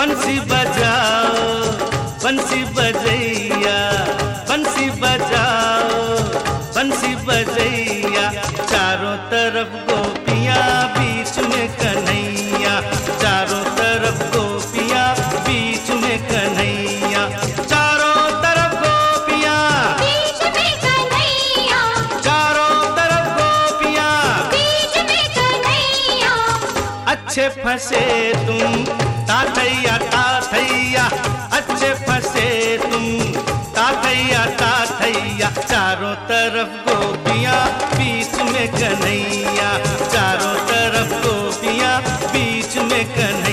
बंसी बजाओ बंसी बजैया बंसी बजाओ बंसी बजैया। चारों तरफ़ गोपियाँ बीच में कन्हैया। चारों तरफ़ गोपियाँ बीच में कन्हैया। चारों तरफ़ गोपियाँ बीच में कन्हैया। चारों तरफ़ गोपियाँ। बीच में कन्हैया। अच्छे फंसे तुम ताथैया ताथैया अच्छे फंसे तुम। ताथैया ताथैया चारों तरफ़ गोपियाँ, बीच में कन्हैया। चारों तरफ़ गोपियाँ, बीच में कन्हैया।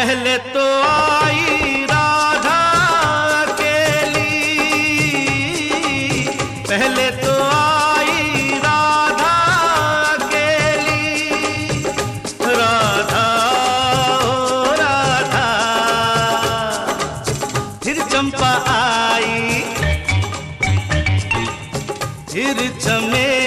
पहले तो आई राधा अकेली पहले तो आई राधा अकेली राधा, ओ राधा। फिर चंपा आई। फिर चमेली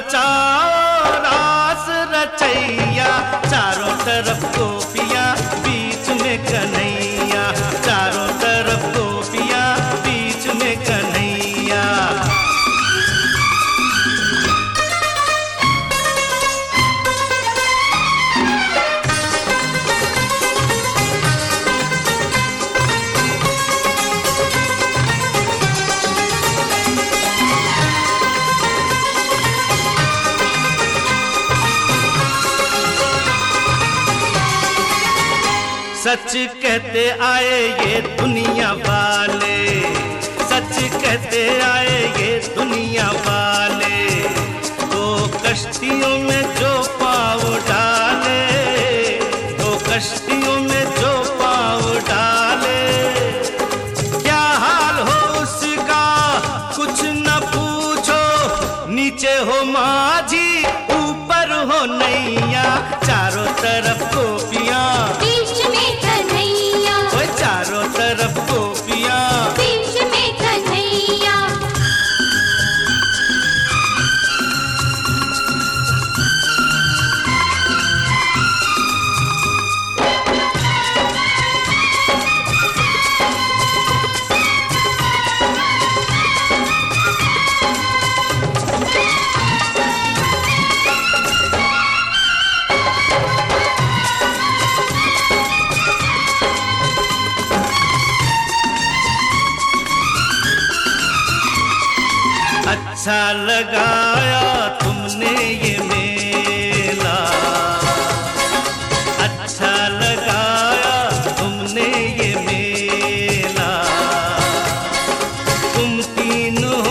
रचाओ रास रचैया चारों तरफ़ गोपियाँ सच कहते आए ये दुनिया वाले। सच कहते आए ये दुनिया वाले। दो कश्तियों में जो पाव डाले। दो कश्तियों में जो पाव डाले। क्या हाल हो उसका? कुछ न पूछो। नीचे हो माझी, ऊपर हो नैया। चारों तरफ़ गोपियाँ सा लगाया तुमने ये मेला। अच्छा लगाया तुमने ये मेला। तुम तीनों